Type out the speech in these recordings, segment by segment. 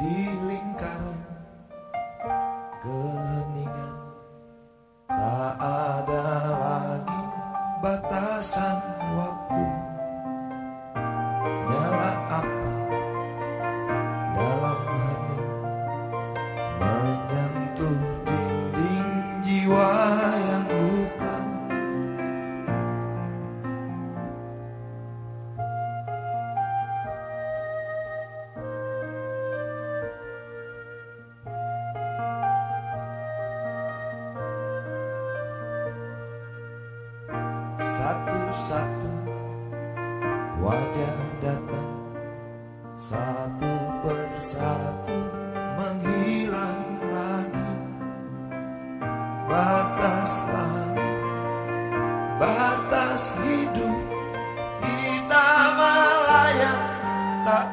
的灵感 Satu-satu wajah datang Satu persatu menghilang lagi. Batas langit, batas hidup Kita melayang tak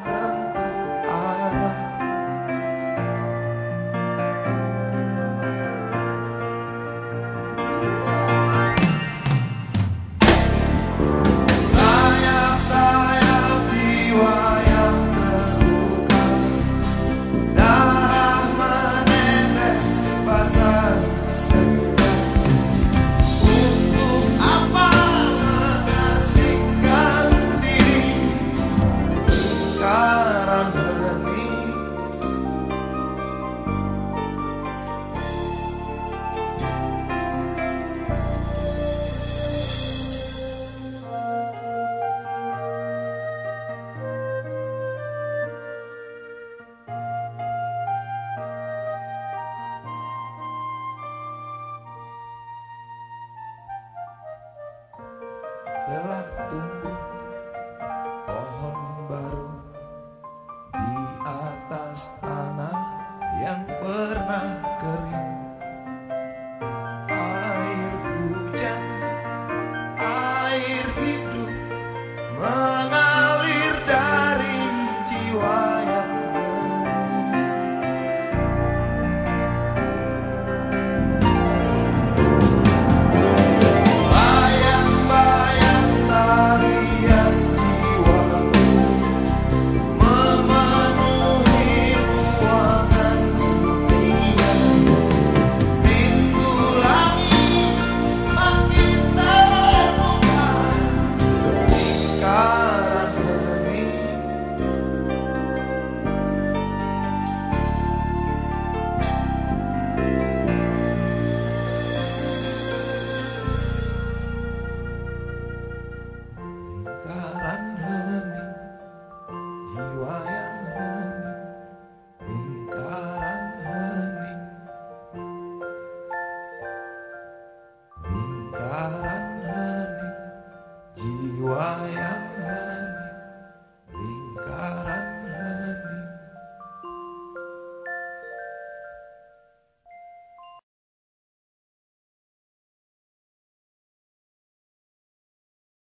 Sekarang hening telah tumbuh yang pernah kering